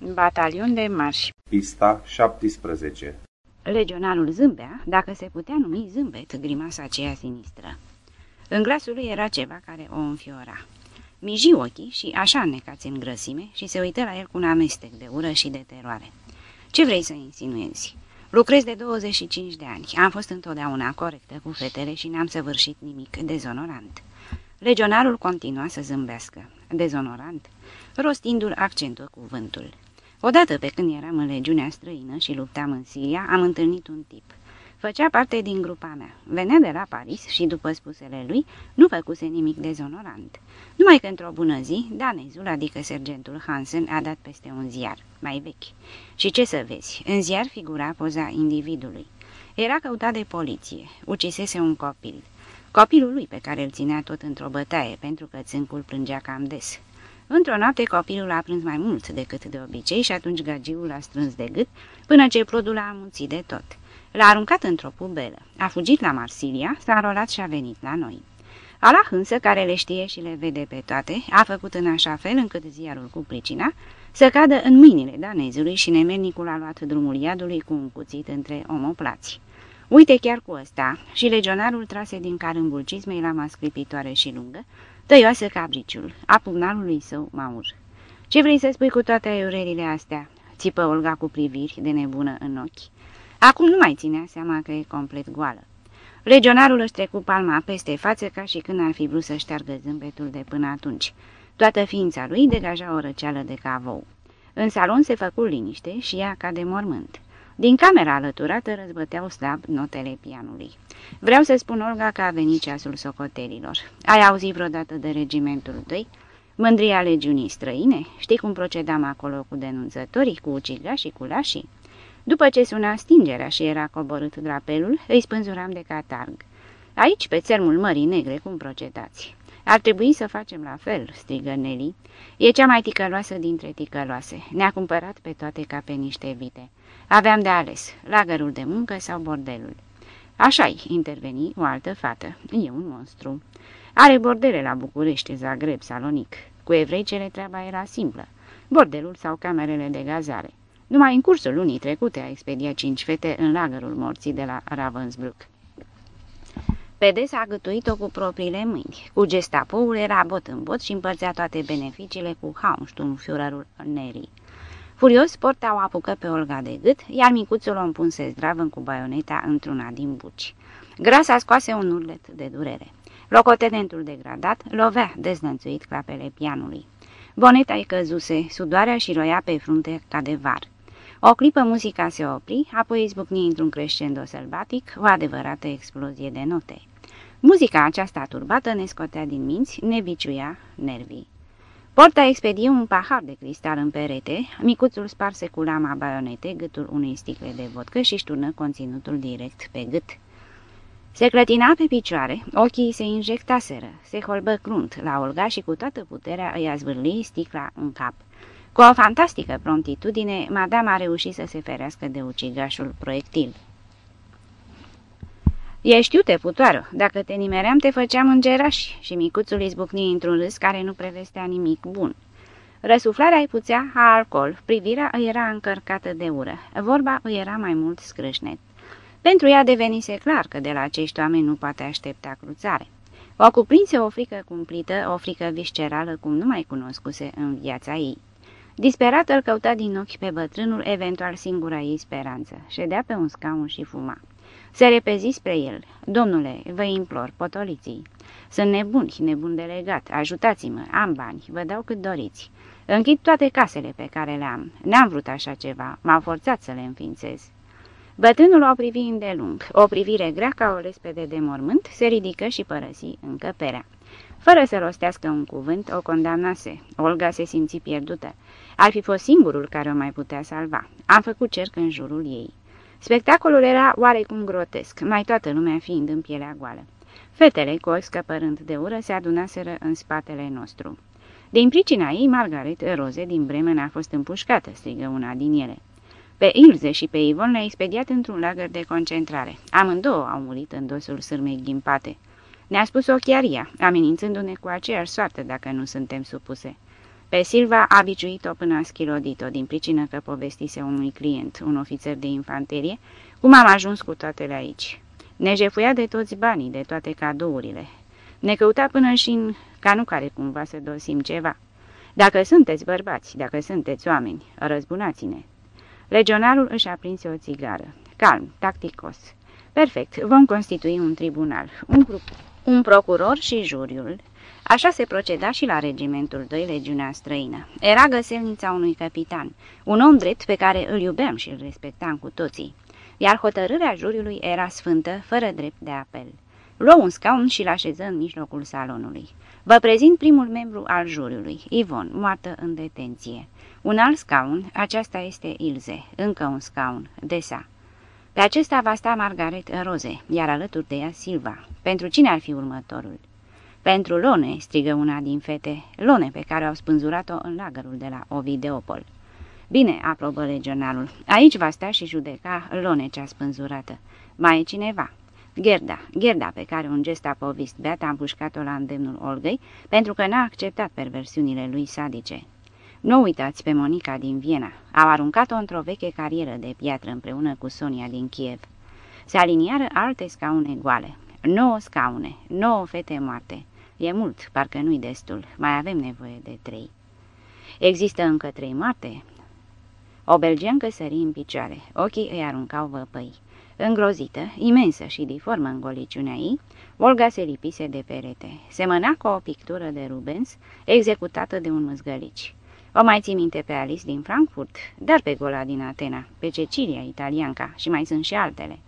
Batalion de marș Pista 17 Legionarul zâmbea, dacă se putea numi zâmbet, grimasa aceea sinistră. În glasul lui era ceva care o înfiora. Miji ochii și așa necați în grăsime și se uită la el cu un amestec de ură și de teroare. Ce vrei să insinuezi? Lucrez de 25 de ani. Am fost întotdeauna corectă cu fetele și n-am săvârșit nimic dezonorant. Legionarul continua să zâmbească. Dezonorant? Rostindu-l accentul cuvântul. Odată pe când eram în legiunea străină și luptam în Siria, am întâlnit un tip. Făcea parte din grupa mea. Venea de la Paris și, după spusele lui, nu făcuse nimic dezonorant. Numai că într-o bună zi, danezul, adică sergentul Hansen, a dat peste un ziar, mai vechi. Și ce să vezi, în ziar figura poza individului. Era căutat de poliție, ucisese un copil. Copilul lui pe care îl ținea tot într-o bătaie, pentru că țâncul plângea cam des. Într-o noapte copilul a prins mai mult decât de obicei și atunci gagiul l-a strâns de gât până ce plodul a amuțit de tot. L-a aruncat într-o pubelă, a fugit la Marsilia, s-a înrolat și a venit la noi. Allah însă, care le știe și le vede pe toate, a făcut în așa fel încât ziarul cu pricina să cadă în mâinile danezului și nemernicul a luat drumul iadului cu un cuțit între omoplați. Uite chiar cu ăsta, și legionarul trase din carâmbul cizmei la mascripitoare și lungă, tăioasă cabriciul, a pumnalului său maur. Ce vrei să spui cu toate aiurerile astea?" țipă Olga cu priviri de nebună în ochi. Acum nu mai ținea seama că e complet goală. Legionarul își trecu palma peste față ca și când ar fi vrut să șteargă zâmbetul de până atunci. Toată ființa lui degaja o răceală de cavou. În salon se făcu liniște și ea ca de mormânt. Din camera alăturată răzbăteau slab notele pianului. Vreau să spun, Olga, că a venit ceasul socotelilor. Ai auzit vreodată de regimentul tăi? Mândria legiunii străine? Știi cum procedam acolo cu denunțătorii, cu ucigașii, cu lașii? După ce suna stingerea și era coborât drapelul, îi spânzuram de catarg. Aici, pe țărmul Mării Negre, cum procedați? Ar trebui să facem la fel, strigă Nelly. E cea mai ticăloasă dintre ticăloase. Ne-a cumpărat pe toate ca pe niște vite. Aveam de ales, lagărul de muncă sau bordelul. Așa-i, interveni o altă fată. E un monstru. Are bordele la București, Zagreb, Salonic. Cu evreicele treaba era simplă. Bordelul sau camerele de gazare. Numai în cursul lunii trecute a expediat cinci fete în lagărul morții de la Ravensbrück. Pedes a gătuit-o cu propriile mâini. Cu gestapoul era bot în bot și împărțea toate beneficiile cu Führerul Neri. Furios, porta o apucă pe Olga de gât, iar micuțul o împunse zdravă cu baioneta într-una din buci. Grasa scoase un urlet de durere. Locotenentul degradat lovea deznățuit clapele pianului. Boneta-i căzuse, sudoarea și roia pe frunte ca de var. O clipă muzica se opri, apoi izbucni într-un crescendo sălbatic, o adevărată explozie de note. Muzica aceasta turbată ne scotea din minți, ne biciuia nervii. Porta expedie un pahar de cristal în perete, micuțul sparse cu lama baionete gâtul unei sticle de vodcă și șturnă conținutul direct pe gât. Se clătina pe picioare, ochii se injectaseră, se holbă crunt la Olga și cu toată puterea îi azvârli sticla în cap. Cu o fantastică promptitudine, madame a reușit să se ferească de ucigașul proiectil. Ești iute, putoară, dacă te nimeream te făceam îngeraș și micuțul izbucni într-un râs care nu prevestea nimic bun. Răsuflarea îi puțea a alcool, privirea îi era încărcată de ură, vorba îi era mai mult scrâșnet. Pentru ea devenise clar că de la acești oameni nu poate aștepta cruțare. O cuprinse o frică cumplită, o frică viscerală cum nu mai cunoscuse în viața ei. Disperat îl căuta din ochi pe bătrânul, eventual singura ei speranță. Ședea pe un scaun și fuma. Se repezi spre el. Domnule, vă implor, potoliții. Sunt nebuni, nebun delegat. Ajutați-mă, am bani, vă dau cât doriți. Închid toate casele pe care le am. N-am vrut așa ceva, m-au forțat să le înființez. Bătrânul o privi îndelung. O privire grea ca o lespede de mormânt se ridică și părăsi încăperea. Fără să rostească un cuvânt, o condamnase. Olga se simți pierdută. Ar fi fost singurul care o mai putea salva. Am făcut cerc în jurul ei. Spectacolul era oarecum grotesc, mai toată lumea fiind în pielea goală. Fetele, cu ochi scăpărând de ură, se adunaseră în spatele nostru. Din pricina ei, Margaret Roze din Bremen a fost împușcată, strigă una din ele. Pe Ilze și pe Ivon le-a expediat într-un lagăr de concentrare. Amândouă au murit în dosul sârmei ghimpate. Ne-a spus-o chiar ea, amenințându-ne cu aceeași soartă dacă nu suntem supuse. Pe Silva a biciuit-o până a schilodit-o, din pricină că povestise unui client, un ofițer de infanterie, cum am ajuns cu toatele aici. Ne jefuia de toți banii, de toate cadourile. Ne căuta până și în canu care cumva să dosim ceva. Dacă sunteți bărbați, dacă sunteți oameni, răzbunați-ne. Legionarul își aprinse o țigară. Calm, tacticos. Perfect, vom constitui un tribunal, un, un procuror și juriul. Așa se proceda și la regimentul 2, legiunea străină. Era găselnița unui capitan, un om drept pe care îl iubeam și îl respectam cu toții. Iar hotărârea juriului era sfântă, fără drept de apel. Luă un scaun și l așeză în mijlocul salonului. Vă prezint primul membru al juriului, Ivon, moartă în detenție. Un alt scaun, aceasta este Ilze, încă un scaun, Desa. Pe acesta va sta Margaret Roze, iar alături de ea Silva. Pentru cine ar fi următorul? Pentru Lone, strigă una din fete, Lone pe care au spânzurat-o în lagărul de la Ovideopol. Bine, aprobă legionarul, aici va sta și judeca Lone cea spânzurată. Mai e cineva? Gerda, Gerda pe care un gest apovist Beata a împușcat-o la îndemnul Olgăi pentru că n-a acceptat perversiunile lui sadice. Nu uitați pe Monica din Viena. Au aruncat-o într-o veche carieră de piatră împreună cu Sonia din Kiev. Se aliniară alte scaune goale. Nouă scaune, nouă fete moarte. E mult, parcă nu-i destul. Mai avem nevoie de trei. Există încă trei moarte? O belgeancă sări în picioare. Ochii îi aruncau văpăi. Îngrozită, imensă și diformă în goliciunea ei, Olga se lipise de perete. Semăna cu o pictură de Rubens, executată de un măzgălici. O mai ții minte pe Alice din Frankfurt, dar pe Gola din Atena, pe Cecilia, italianca și mai sunt și altele.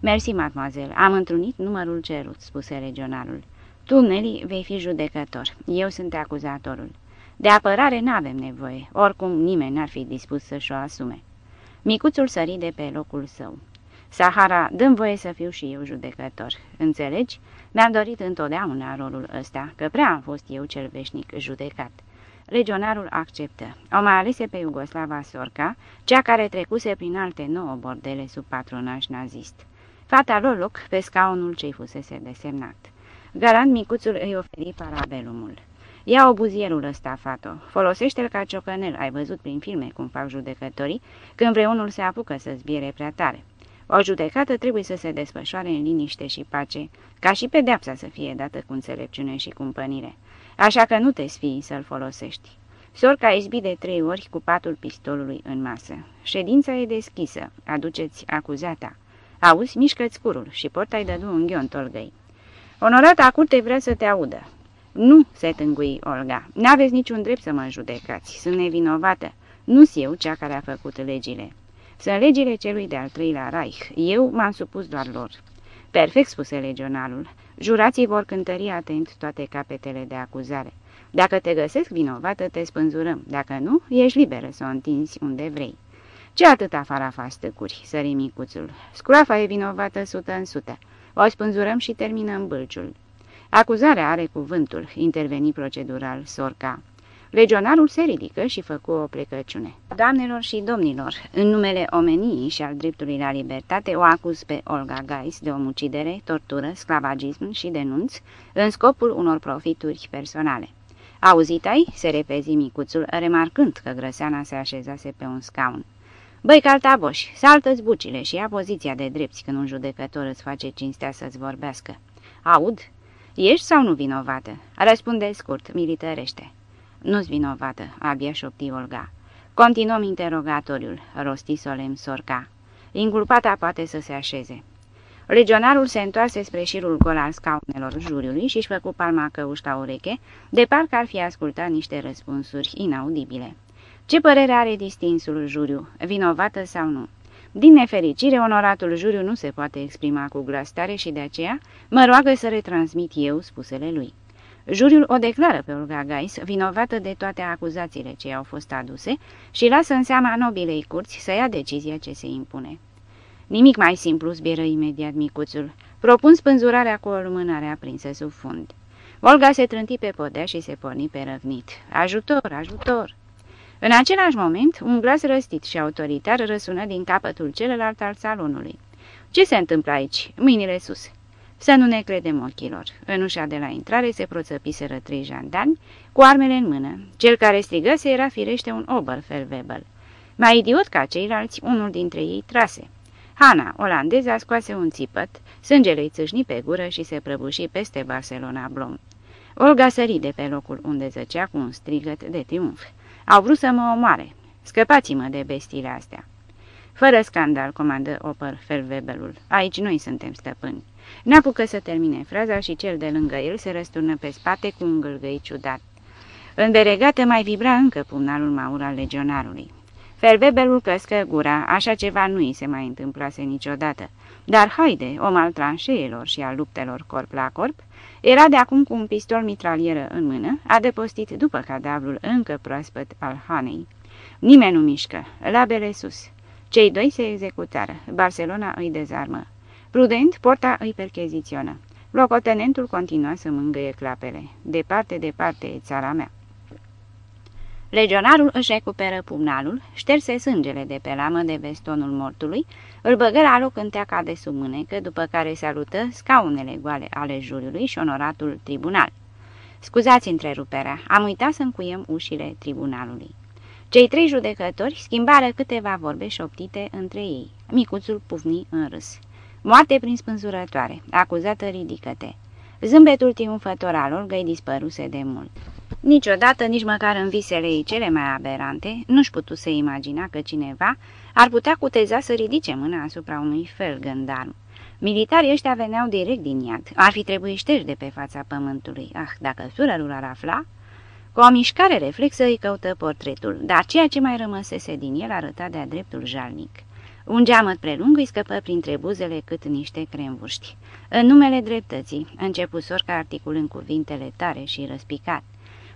Mersi, mademoiselle, am întrunit numărul cerut, spuse regionalul. Tu, Nelly, vei fi judecător, eu sunt acuzatorul. De apărare n-avem nevoie, oricum nimeni n-ar fi dispus să-și o asume. Micuțul sări de pe locul său. Sahara, dăm voie să fiu și eu judecător. Înțelegi? Mi-am dorit întotdeauna rolul ăsta, că prea am fost eu cel veșnic judecat. Legionarul acceptă. O mai alese pe Iugoslava Sorca, cea care trecuse prin alte nouă bordele sub patronaj nazist. Fata lor loc pe scaunul ce-i fusese desemnat. Garant micuțul îi oferi parabelumul. Ia obuzierul ăsta, fato. Folosește-l ca ciocănel. Ai văzut prin filme cum fac judecătorii când vreunul se apucă să zbiere prea tare. O judecată trebuie să se desfășoare în liniște și pace, ca și pedeapsa să fie dată cu înțelepciune și cumpănire. Așa că nu te sfii să-l folosești. Sorca izbi de trei ori cu patul pistolului în masă. Ședința e deschisă. Aduceți acuzata. Auzi, mișcă-ți curul și porta-i dădu un ghion tolgăi. Onorata curte vrea să te audă. Nu, se tângui Olga. N-aveți niciun drept să mă judecați. Sunt nevinovată. Nu-s eu cea care a făcut legile. Sunt legile celui de-al treilea Reich. Eu m-am supus doar lor. Perfect, spuse legionalul. Jurații vor cântări atent toate capetele de acuzare. Dacă te găsesc vinovată, te spânzurăm. Dacă nu, ești liberă să o întinzi unde vrei. Ce atâta farafa stăcuri, sări micuțul. Scroafa e vinovată sută în sută. O spânzurăm și terminăm bâlciul. Acuzarea are cuvântul, interveni procedural Sorca. Legionarul se ridică și făcu o plecăciune. Doamnelor și domnilor, în numele omeniei și al dreptului la libertate, o acuz pe Olga Gais de omucidere, tortură, sclavagism și denunț în scopul unor profituri personale. Auzit ai? se repezi micuțul, remarcând că grăseana se așezase pe un scaun. Băi, caltaboși, saltă-ți bucile și ia poziția de drepți când un judecător îți face cinstea să-ți vorbească. Aud? Ești sau nu vinovată? Răspunde scurt, militărește. Nu-s vinovată, abia șopti Olga. Continuăm interogatoriul, rosti solemn Sorca. Inculpata poate să se așeze. Legionarul se întoarse spre șirul gol al scaunelor juriului și-și făcu palma căuș la ureche, de parcă ar fi ascultat niște răspunsuri inaudibile. Ce părere are distinsul juriu, vinovată sau nu? Din nefericire, onoratul juriu nu se poate exprima cu glas tare și de aceea mă roagă să retransmit eu spusele lui. Juriul o declară pe Olga Gais vinovată de toate acuzațiile ce i-au fost aduse și lasă în seama nobilei curți să ia decizia ce se impune. Nimic mai simplu, zbieră imediat micuțul. Propun spânzurarea cu o lumânare aprinsă sub fund. Olga se trânti pe podea și se porni pe răvnit. Ajutor, ajutor! În același moment, un glas răstit și autoritar răsună din capătul celălalt al salonului. Ce se întâmplă aici? Mâinile sus!" Să nu ne credem ochilor. În ușa de la intrare se proțăpiseră trei jandarmi cu armele în mână. Cel care strigăse era firește un Oberfeldwebel. Mai idiot ca ceilalți, unul dintre ei trase. Hana, olandeza, scoase un țipăt, sângele îi țâșni pe gură și se prăbuși peste Barcelona Blom. Olga sări de pe locul unde zăcea cu un strigăt de triumf. Au vrut să mă omoare. Scăpați-mă de bestiile astea. Fără scandal, comandă Oper Felvebelul. Aici noi suntem stăpâni. N-apucă să termine fraza și cel de lângă el se răsturnă pe spate cu un gâlgăi ciudat. În beregată mai vibra încă pumnalul maur al legionarului. Felvebelul căscă gura, așa ceva nu i se mai întâmplase niciodată. Dar haide, om al tranșeelor și al luptelor corp la corp, era de acum cu un pistol mitralieră în mână, adăpostit după cadavrul încă proaspăt al Hanei. Nimeni nu mișcă, labele sus. Cei doi se executară, Barcelona îi dezarmă. Prudent, porta îi percheziționă. Locotenentul continua să mângâie clapele. Departe, departe e țara mea. Legionarul își recuperă pumnalul, șterse sângele de pe lamă de vestonul mortului, îl băgă la loc în teaca de sub mânecă, după care salută scaunele goale ale juriului și onoratul tribunal. Scuzați întreruperea, am uitat să încuiem ușile tribunalului. Cei trei judecători schimbară câteva vorbe șoptite între ei. Micuțul pufni în râs. Moarte prin spânzurătoare, acuzată ridică-te. Zâmbetul triumfător al Olgăi dispăruse de mult. Niciodată, nici măcar în visele ei cele mai aberante, nu-și putu să imagina că cineva ar putea cuteza să ridice mâna asupra unui fel gândarm. Militarii ăștia veneau direct din iad. Ar fi trebuit șterși de pe fața pământului. Ah, dacă surărul ar afla... Cu o mișcare reflexă îi căută portretul, dar ceea ce mai rămăsese din el arăta de-a dreptul jalnic. Un geamăt prelung îi scăpă printre buzele cât niște cremvuști. În numele dreptății, începu sorca articulând cuvintele tare și răspicat.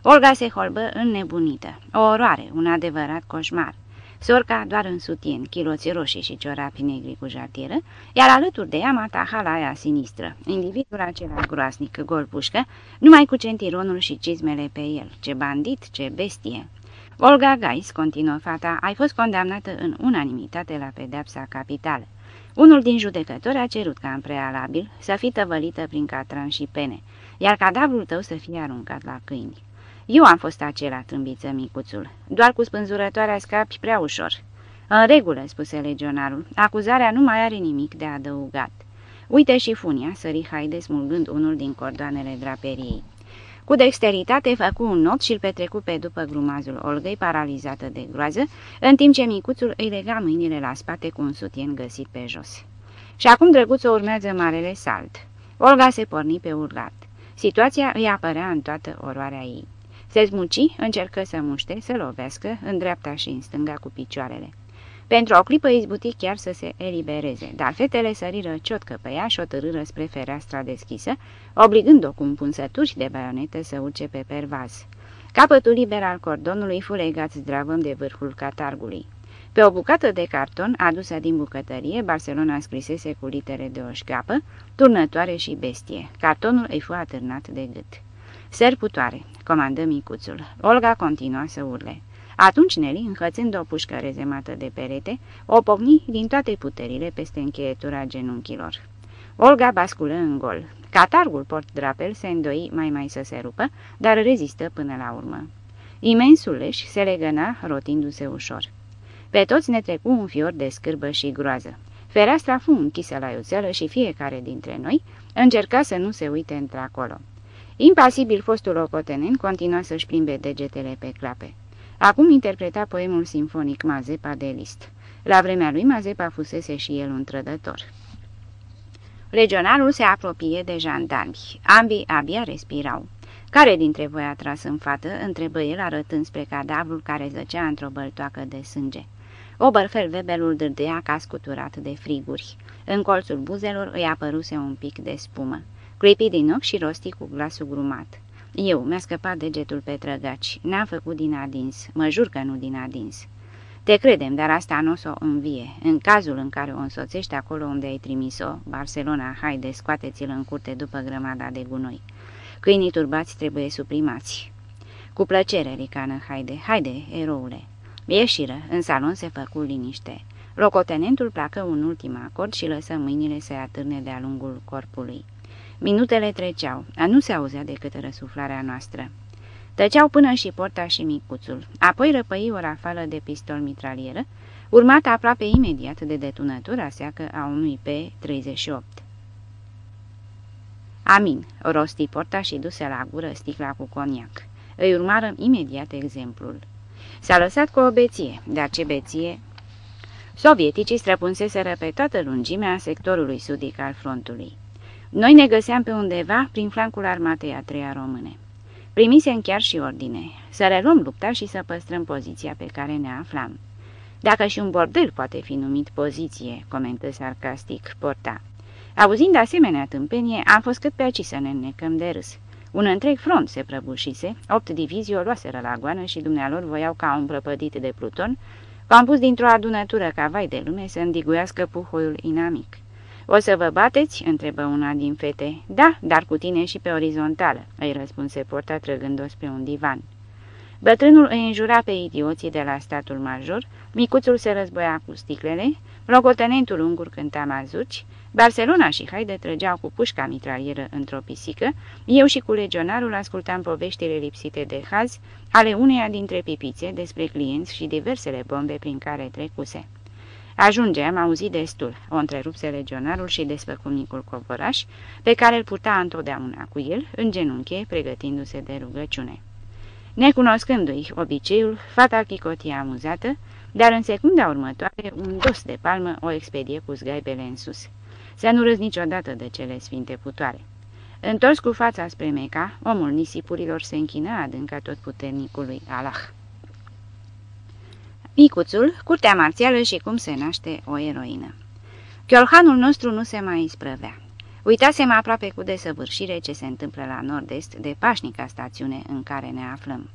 Olga se holbă înnebunită. O oroare, un adevărat coșmar. Sorca doar în sutien, chiloți roșii și ciorapi negri cu jartieră, iar alături de ea mata halaia sinistră, individul acela groasnic, gol pușcă, numai cu centironul și cizmele pe el. Ce bandit, ce bestie! Olga Gais, continuă fata, ai fost condamnată în unanimitate la pedepsa capitală. Unul din judecători a cerut ca în prealabil să fii tăvălită prin catran și pene, iar cadavrul tău să fie aruncat la câini. Eu am fost acela, trâmbiță micuțul. Doar cu spânzurătoarea scapi prea ușor. În regulă, spuse legionarul, acuzarea nu mai are nimic de adăugat. Uite și funia, sări haide smulgând unul din cordoanele draperiei. Cu dexteritate făcu un not și îl petrecu pe după grumazul Olgăi, paralizată de groază, în timp ce micuțul îi lega mâinile la spate cu un sutien găsit pe jos. Și acum drăguțul urmează marele salt. Olga se porni pe urlat. Situația îi apărea în toată oroarea ei. Se smuci, încercă să muște, să lovească, în dreapta și în stânga cu picioarele. Pentru o clipă izbuti chiar să se elibereze, dar fetele săriră ciotcă pe ea și o târâră spre fereastra deschisă, obligând-o cu împunsături de baionete să urce pe pervaz. Capătul liber al cordonului fu legat zdravăm de vârful catargului. Pe o bucată de carton adusă din bucătărie, Barcelona scrisese cu litere de o șcapă, turnătoare și bestie. Cartonul îi fu atârnat de gât. Serputoare, comandă micuțul. Olga continua să urle. Atunci Nelly, înhățând o pușcă rezemată de perete, o povni din toate puterile peste încheietura genunchilor. Olga basculă în gol. Catargul port drapel se îndoi mai mai să se rupă, dar rezistă până la urmă. Imensul leș se legăna, rotindu-se ușor. Pe toți ne trecu un fior de scârbă și groază. Fereastra fu închisă la iuțelă și fiecare dintre noi încerca să nu se uite într-acolo. Impasibil fostul locotenent continua să-și plimbe degetele pe clape. Acum interpreta poemul sinfonic Mazepa de List. La vremea lui Mazepa fusese și el un trădător. Legionarul se apropie de jandarmi. Ambii abia respirau. Care dintre voi a tras în fată?" întrebă el arătând spre cadavrul care zăcea într-o băltoacă de sânge. Oberfeldwebelul dârdea ca scuturat de friguri. În colțul buzelor îi apăruse un pic de spumă. Clipi din ochi și rosti cu glasul grumat. Eu, mi-a scăpat degetul pe trăgaci. N-am făcut din adins. Mă jur că nu din adins. Te credem, dar asta nu o să o învie. În cazul în care o însoțești acolo unde ai trimis-o, Barcelona, haide, scoateți-l în curte după grămada de gunoi. Câinii turbați trebuie suprimați. Cu plăcere, ricană, haide, haide, eroule. Ieșiră, în salon se făcu liniște. Locotenentul placă un ultim acord și lăsă mâinile să atârne de-a lungul corpului. Minutele treceau, a nu se auzea decât răsuflarea noastră. Tăceau până și porta și micuțul, apoi răpăi o rafală de pistol mitralieră, urmată aproape imediat de detunătura seacă a unui P-38. Amin, rosti porta și duse la gură sticla cu coniac. Îi urmară imediat exemplul. S-a lăsat cu o beție, dar ce beție? Sovieticii străpunseseră pe toată lungimea sectorului sudic al frontului. Noi ne găseam pe undeva prin flancul armatei a treia române. Primisem chiar și ordine, să reluăm lupta și să păstrăm poziția pe care ne aflam. Dacă și un bordel poate fi numit poziție, comentă sarcastic Porta. Auzind asemenea tâmpenie, am fost cât pe aici să ne înnecăm de râs. Un întreg front se prăbușise, opt divizii o luaseră la goană și dumnealor voiau ca un prăpădit de pluton, v-am pus dintr-o adunătură ca vai de lume să îndiguiască puhoiul inamic. O să vă bateți?" întrebă una din fete. Da, dar cu tine și pe orizontală," îi răspunse porta trăgând-o spre un divan. Bătrânul îi înjura pe idioții de la statul major, micuțul se războia cu sticlele, locotenentul ungur cânta mazuci, Barcelona și Haide trăgeau cu pușca mitralieră într-o pisică, eu și cu legionarul ascultam poveștile lipsite de haz ale uneia dintre pipițe despre clienți și diversele bombe prin care trecuse. Ajunge, am auzit destul, o întrerupse legionarul și desfăcumnicul covoraș, pe care îl purta întotdeauna cu el, în genunche, pregătindu-se de rugăciune. Necunoscându-i obiceiul, fata chicotia amuzată, dar în secunda următoare un dos de palmă o expedie cu zgaibele în sus. Să nu râzi niciodată de cele sfinte putoare. Întors cu fața spre Meca, omul nisipurilor se închină adânca tot puternicului Allah. Micuțul, curtea marțială și cum se naște o eroină. Chiolhanul nostru nu se mai isprăvea. Uitasem aproape cu desăvârșire ce se întâmplă la nord-est de pașnica stațiune în care ne aflăm.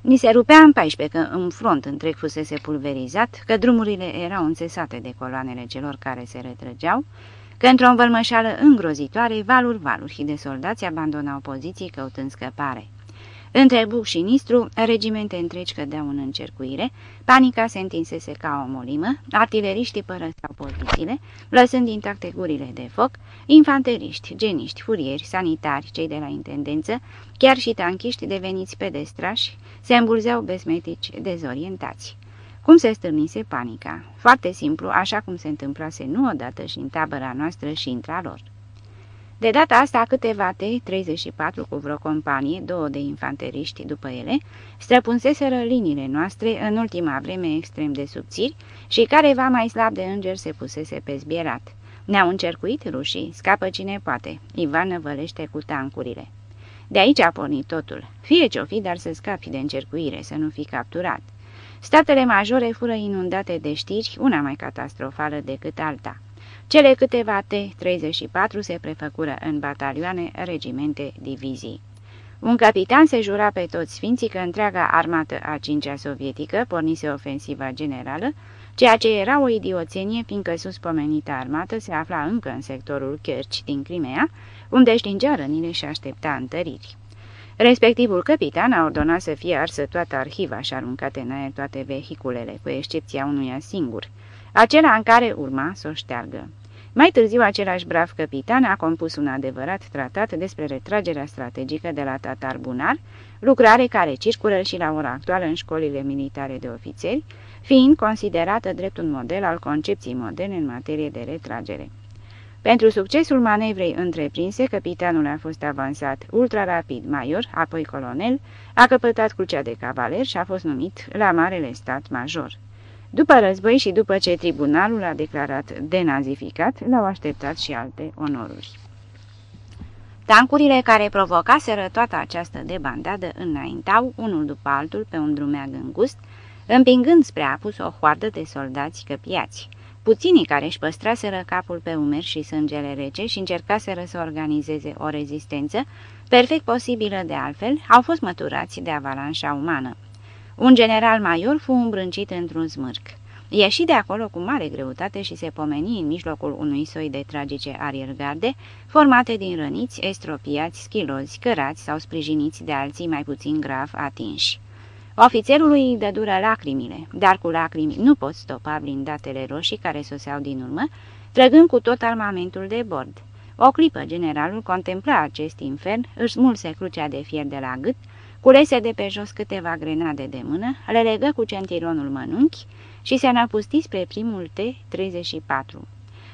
Ni se rupea în 14 că în front întreg fusese pulverizat, că drumurile erau înțesate de coloanele celor care se retrăgeau, că într-o învălmășală îngrozitoare, valuri-valuri de soldați abandonau poziții căutând scăpare. Între Buc și Nistru, regimente întregi cădeau în încercuire, panica se întinsese ca o molimă, artileriștii părăseau pozițiile, lăsând intacte gurile de foc, infanteriști, geniști, furieri, sanitari, cei de la intendență, chiar și tanchiști deveniți pedestrași, se îmbulzeau besmetici, dezorientați. Cum se stârnise panica? Foarte simplu, așa cum se întâmplase nu odată și în tabăra noastră și intra lor. De data asta câteva T-34 cu vreo companie, două de infanteriști după ele, străpunseseră liniile noastre în ultima vreme extrem de subțiri și care va mai slab de înger se pusese pe zbierat. Ne-au încercuit rușii, scapă cine poate, Ivan năvălește cu tancurile. De aici a pornit totul, fie ce-o fi, dar să scapi de încercuire, să nu fi capturat. Statele majore fură inundate de știri, una mai catastrofală decât alta. Cele câteva T-34 se prefăcură în batalioane, regimente, divizii. Un capitan se jura pe toți sfinții că întreaga armată a cincea sovietică pornise ofensiva generală, ceea ce era o idioțenie, fiindcă suspomenita armată se afla încă în sectorul Kerch din Crimea, unde își rănile și aștepta întăriri. Respectivul capitan a ordonat să fie arsă toată arhiva și aruncate în aer toate vehiculele, cu excepția unuia singur, acela în care urma să o șteargă. Mai târziu, același brav capitan a compus un adevărat tratat despre retragerea strategică de la Tatar Bunar, lucrare care circulă și la ora actuală în școlile militare de ofițeri, fiind considerată drept un model al concepției moderne în materie de retragere. Pentru succesul manevrei întreprinse, capitanul a fost avansat ultra-rapid major, apoi colonel, a căpătat crucea de cavaler și a fost numit la Marele Stat Major. După război și după ce tribunalul a declarat denazificat, l-au așteptat și alte onoruri. Tancurile care provocaseră toată această debandadă înaintau, unul după altul, pe un drumeag îngust, împingând spre apus o hoardă de soldați căpiați. Puținii care își păstraseră capul pe umeri și sângele rece și încercaseră să organizeze o rezistență, perfect posibilă de altfel, au fost măturați de avalanșa umană. Un general major fu îmbrâncit într-un smârc. Ieși de acolo cu mare greutate și se pomeni în mijlocul unui soi de tragice ariergarde, formate din răniți, estropiați, schilozi, cărați sau sprijiniți de alții mai puțin grav atinși. Ofițerului îi dădură lacrimile, dar cu lacrimi nu pot stopa blindatele roșii care soseau din urmă, trăgând cu tot armamentul de bord. O clipă generalul contempla acest infern, își smulse crucea de fier de la gât, culese de pe jos câteva grenade de mână, le legă cu centironul mănunchi și se înăpusti spre primul T-34.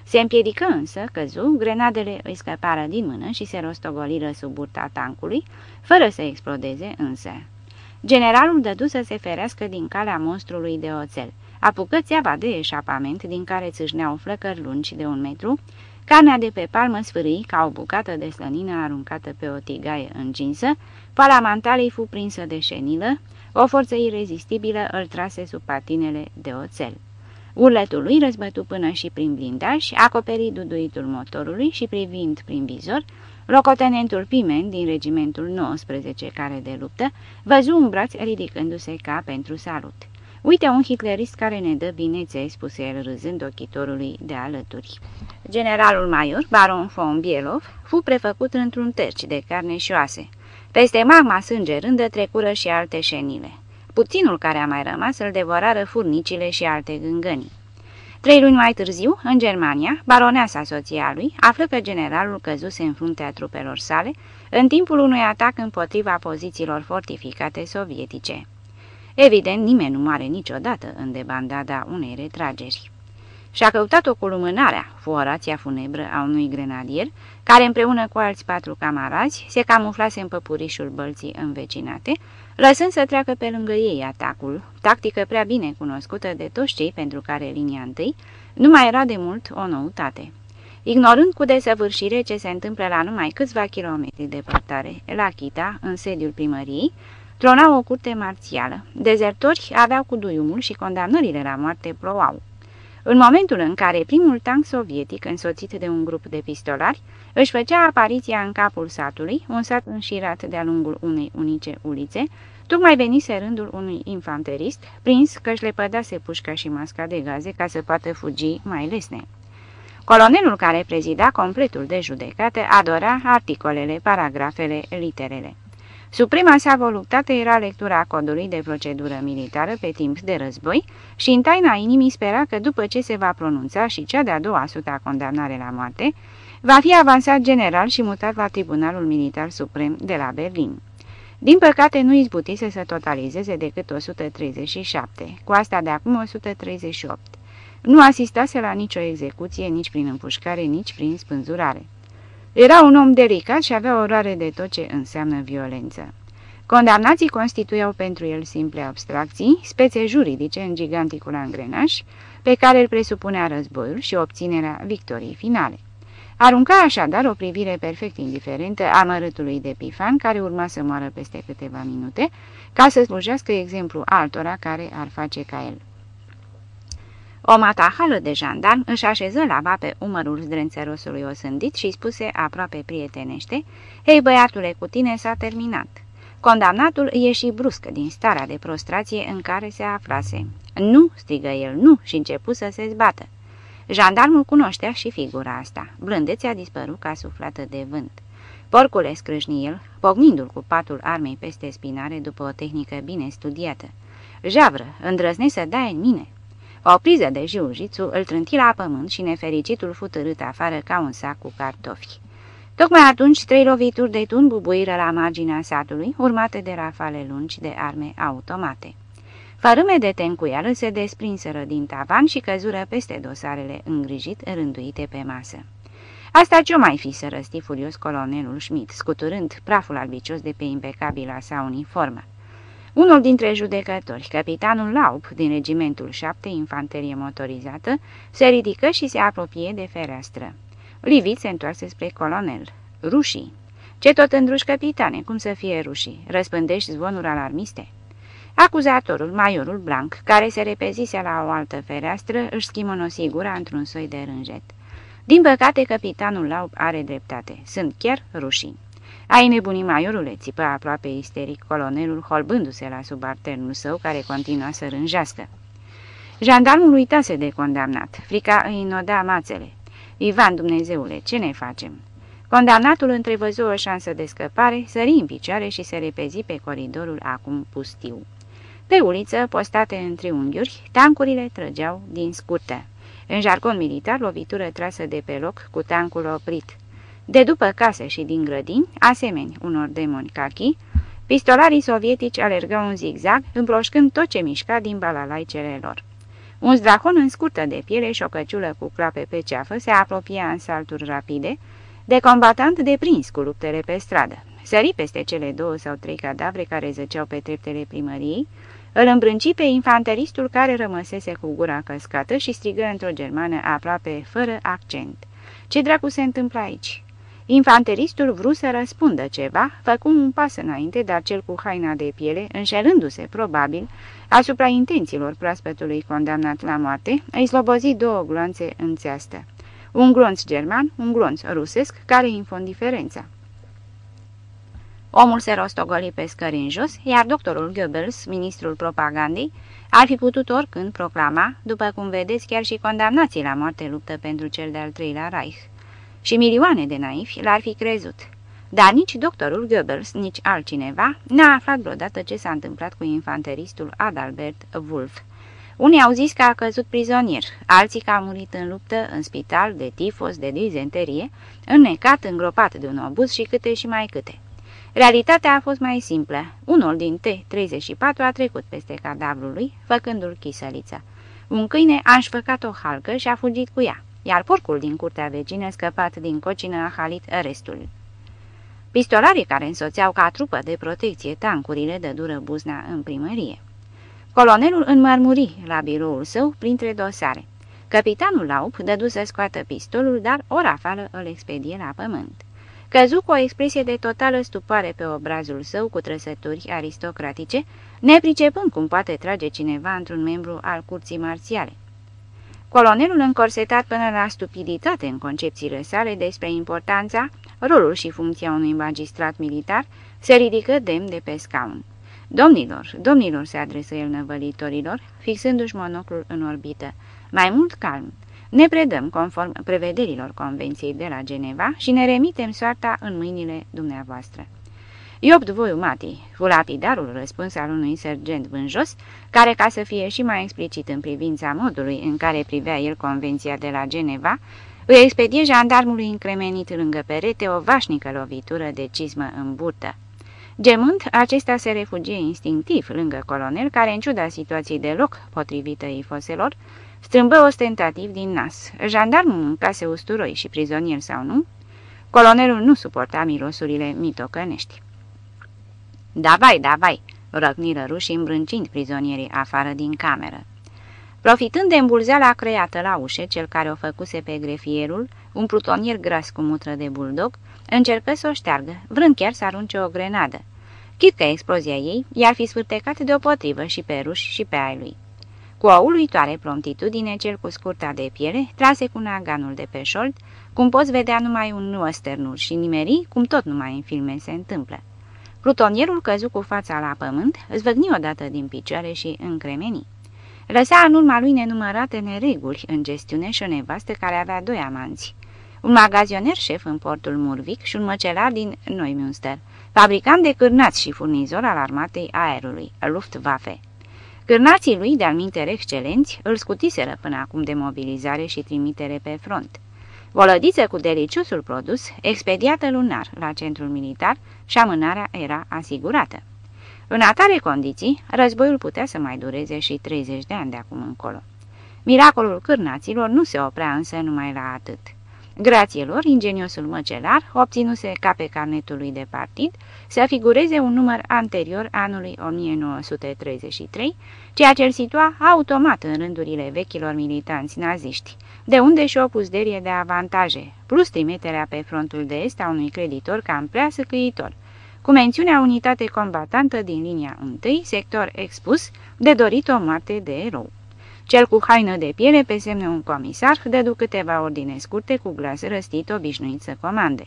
Se împiedică însă, căzu, grenadele îi scăpară din mână și se rostogoliră sub burta tancului, fără să explodeze însă. Generalul dădu să se ferească din calea monstrului de oțel. Apucă țeava de eșapament din care țâșneau flăcări lungi de un metru, carnea de pe palmă sfârâi ca o bucată de slănină aruncată pe o tigaie înginsă, pala mantalei fu prinsă de șenilă, o forță irezistibilă îl trase sub patinele de oțel. Urletul lui răzbătu până și prin blindaj, acoperi duduitul motorului și privind prin vizor, locotenentul Pimen din regimentul 19 care de luptă, văzu un braț ridicându-se ca pentru salut. Uite un hitlerist care ne dă bine, ți-ai spus el râzând ochitorului de alături. Generalul major, baron von Bielov, fu prefăcut într-un terci de carne și oase. Peste magma sângerândă trecură și alte șenile. Puținul care a mai rămas îl devorară furnicile și alte gângănii. Trei luni mai târziu, în Germania, baroneasa soția lui află că generalul căzuse în fruntea trupelor sale în timpul unui atac împotriva pozițiilor fortificate sovietice. Evident, nimeni nu moare niciodată în debandada unei retrageri. Și-a căutat-o cu lumânarea, fu orația funebră a unui grenadier, care împreună cu alți patru camarazi se camuflase în păpurișul bălții învecinate, lăsând să treacă pe lângă ei atacul, tactică prea bine cunoscută de toți cei pentru care linia întâi nu mai era de mult o noutate. Ignorând cu desăvârșire ce se întâmplă la numai câțiva kilometri departare, la Chita, în sediul primăriei, trona o curte marțială. Dezertori aveau cu duiumul și condamnările la moarte plouau. În momentul în care primul tank sovietic, însoțit de un grup de pistolari, își făcea apariția în capul satului, un sat înșirat de-a lungul unei unice ulițe, tocmai venise rândul unui infanterist, prins că își lepădase pușca și masca de gaze ca să poată fugi mai lesne. Colonelul care prezida completul de judecată adora articolele, paragrafele, literele. Suprema sa voluptate era lectura codului de procedură militară pe timp de război și în taina inimii spera că după ce se va pronunța și cea de-a doua suta condamnare la moarte, va fi avansat general și mutat la Tribunalul Militar Suprem de la Berlin. Din păcate nu izbutise să totalizeze decât 137, cu asta de acum 138. Nu asistase la nicio execuție, nici prin împușcare, nici prin spânzurare. Era un om delicat și avea oroare de tot ce înseamnă violență. Condamnații constituiau pentru el simple abstracții, spețe juridice în giganticul angrenaș, pe care îl presupunea războiul și obținerea victoriei finale. Arunca așadar o privire perfect indiferentă a mărâtului de Pifan, care urma să moară peste câteva minute, ca să slujească exemplu altora care ar face ca el. O matahală de jandarm își așeză laba pe umărul zdrențărosului osândit și spuse aproape prietenește, Hei băiatule, cu tine s-a terminat." Condamnatul ieși brusc din starea de prostrație în care se aflase. Nu!" strigă el, nu!" și începu să se zbată. Jandarmul cunoștea și figura asta. Blândețea dispăru ca suflată de vânt. Porcule scrâșni el, pognindu-l cu patul armei peste spinare după o tehnică bine studiată. Javră, îndrăzne să dai în mine!" O priză de jiu-jitsu îl trânti la pământ și nefericitul fu târât afară ca un sac cu cartofi. Tocmai atunci trei lovituri de tun bubuiră la marginea satului, urmate de rafale lungi de arme automate. Fărâme de tencuială se desprinseră din tavan și căzură peste dosarele îngrijit rânduite pe masă. Asta ce-o mai fi, să răsti furios colonelul Schmidt, scuturând praful albicios de pe impecabila sa uniformă. Unul dintre judecători, capitanul Laub, din regimentul 7, infanterie motorizată, se ridică și se apropie de fereastră. Livit se întoarse spre colonel. Rușii! Ce tot îndruși, capitane, cum să fie rușii? Răspândești zvonuri alarmiste?" Acuzatorul, maiorul Blanc, care se repezise la o altă fereastră, își schimă sigura într-un soi de rânjet. Din păcate, capitanul Laub are dreptate. Sunt chiar rușii. Ai nebunii, maiorule, țipă aproape isteric colonelul, holbându-se la subalternul său, care continua să rânjească. Jandarmul uitase de condamnat. Frica îi inoda mațele. Ivan, Dumnezeule, ce ne facem? Condamnatul întrevăzu o șansă de scăpare, sări în picioare și se repezi pe coridorul acum pustiu. Pe uliță, postate în triunghiuri, tancurile trăgeau din scurtă. În jargon militar, lovitură trasă de pe loc cu tancul oprit. De după case și din grădini, asemeni unor demoni cachi, pistolarii sovietici alergau un zigzag, împroșcând tot ce mișca din balalaicele lor. Un zdracon în scurtă de piele și o căciulă cu clape pe ceafă se apropia în salturi rapide, de combatant deprins cu luptele pe stradă. Sări peste cele două sau trei cadavre care zăceau pe treptele primăriei, îl îmbrânci pe infanteristul care rămăsese cu gura căscată și strigă într-o germană aproape fără accent. Ce dracu se întâmplă aici?" Infanteristul vrut să răspundă ceva, făcu un pas înainte, dar cel cu haina de piele, înșelându-se probabil asupra intențiilor proaspătului condamnat la moarte, îi slobozi două gloanțe în țeastă. Un glonț german, un glonț rusesc, care infondiferența. diferența. Omul se rostogoli pe scări în jos, iar doctorul Goebbels, ministrul propagandei, ar fi putut oricând proclama, după cum vedeți, chiar și condamnații la moarte luptă pentru cel de-al treilea Reich. Și milioane de naivi l-ar fi crezut. Dar nici doctorul Goebbels, nici altcineva n-a aflat vreodată ce s-a întâmplat cu infanteristul Adalbert Wolf. Unii au zis că a căzut prizonier, alții că a murit în luptă, în spital, de tifos, de dizenterie, înnecat, îngropat de un obuz și câte și mai câte. Realitatea a fost mai simplă. Unul din T-34 a trecut peste cadavrul lui, făcându-l chisăliță. Un câine a înșfăcat o halcă și a fugit cu ea, iar porcul din curtea vecină scăpat din cocină a halit restul. Pistolarii care însoțeau ca trupă de protecție tancurile de dură buzna în primărie. Colonelul înmărmuri la biroul său printre dosare. Capitanul Laup dădu să scoată pistolul, dar o rafală îl expedie la pământ. Căzu cu o expresie de totală stupare pe obrazul său cu trăsături aristocratice, nepricepând cum poate trage cineva într-un membru al curții marțiale. Colonelul încorsetat până la stupiditate în concepțiile sale despre importanța, rolul și funcția unui magistrat militar, se ridică demn de pe scaun. Domnilor, domnilor, se adresă el năvălitorilor, fixându-și monoclul în orbită. Mai mult calm. Ne predăm conform prevederilor Convenției de la Geneva și ne remitem soarta în mâinile dumneavoastră. Iopt voi mati, fu lapidarul răspuns al unui sergent vânjos, care, ca să fie și mai explicit în privința modului în care privea el Convenția de la Geneva, îi expedie jandarmului încremenit lângă perete o vașnică lovitură de cizmă în burtă. Gemând, acesta se refugie instinctiv lângă colonel, care, în ciuda situației deloc potrivită ei foselor, strâmbă ostentativ din nas. Jandarmul mâncase usturoi și prizonier sau nu, colonelul nu suporta mirosurile mitocănești. Davai, davai!" răcniră rușii îmbrâncind prizonierii afară din cameră. Profitând de îmbulzeala creată la ușe, cel care o făcuse pe grefierul, un plutonier gras cu mutră de buldog, încercă să o șteargă, vrând chiar să arunce o grenadă. Chit că explozia ei i-ar fi sfârtecat deopotrivă și pe ruși și pe ai lui. Cu o uluitoare promptitudine, cel cu scurta de piele trase cu naganul de pe șold, cum poți vedea numai un westernul și nimeri, cum tot numai în filme se întâmplă. Plutonierul căzu cu fața la pământ, zvăgni odată din picioare și încremeni. Lăsa în urma lui nenumărate nereguli în gestiune și o nevastă care avea doi amanți. Un magazioner șef în portul Murvic și un măcelar din Neumünster, fabricant de cârnați și furnizor al armatei aerului, Luftwaffe. Cârnații lui, de-al mintere excelenți, îl scutiseră până acum de mobilizare și trimitere pe front. Volădiță cu deliciusul produs, expediată lunar la centrul militar și amânarea era asigurată. În atare condiții, războiul putea să mai dureze și 30 de ani de acum încolo. Miracolul cârnaților nu se oprea însă numai la atât. Grație lor, ingeniosul măcelar obținuse ca pe carnetul lui de partid să figureze un număr anterior anului 1933, ceea ce îl situa automat în rândurile vechilor militanți naziști, de unde și o puzderie de avantaje, plus trimiterea pe frontul de est a unui creditor cam prea săcâitor, cu mențiunea unitate combatantă din linia 1, sector expus, de dorit o moarte de erou. Cel cu haină de piele pe semne un comisar dădu câteva ordine scurte cu glas răstit obișnuit să comande.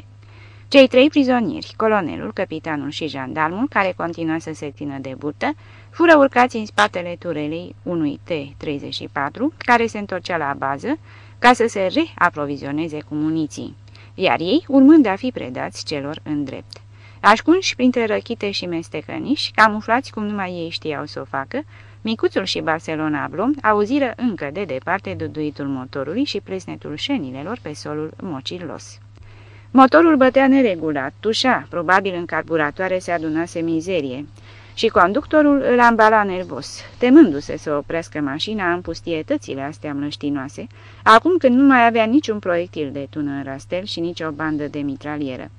Cei trei prizonieri, colonelul, capitanul și jandarmul, care continua să se țină de burtă, fură urcați în spatele turelei unui T-34, care se întorcea la bază, ca să se reaprovizioneze cu muniții, iar ei urmând a fi predați celor în drept. Așcunși printre răchite și mestecăniși, camuflați cum numai ei știau să o facă, Micuțul și Barcelona Blom auziră încă de departe duduitul motorului și presnetul șenilelor pe solul mocilos. Motorul bătea neregulat, tușa, probabil în carburatoare se adunase mizerie și conductorul îl ambala nervos, temându-se să oprească mașina în pustietățile astea mlăștinoase, acum când nu mai avea niciun proiectil de tună în rastel și nici o bandă de mitralieră.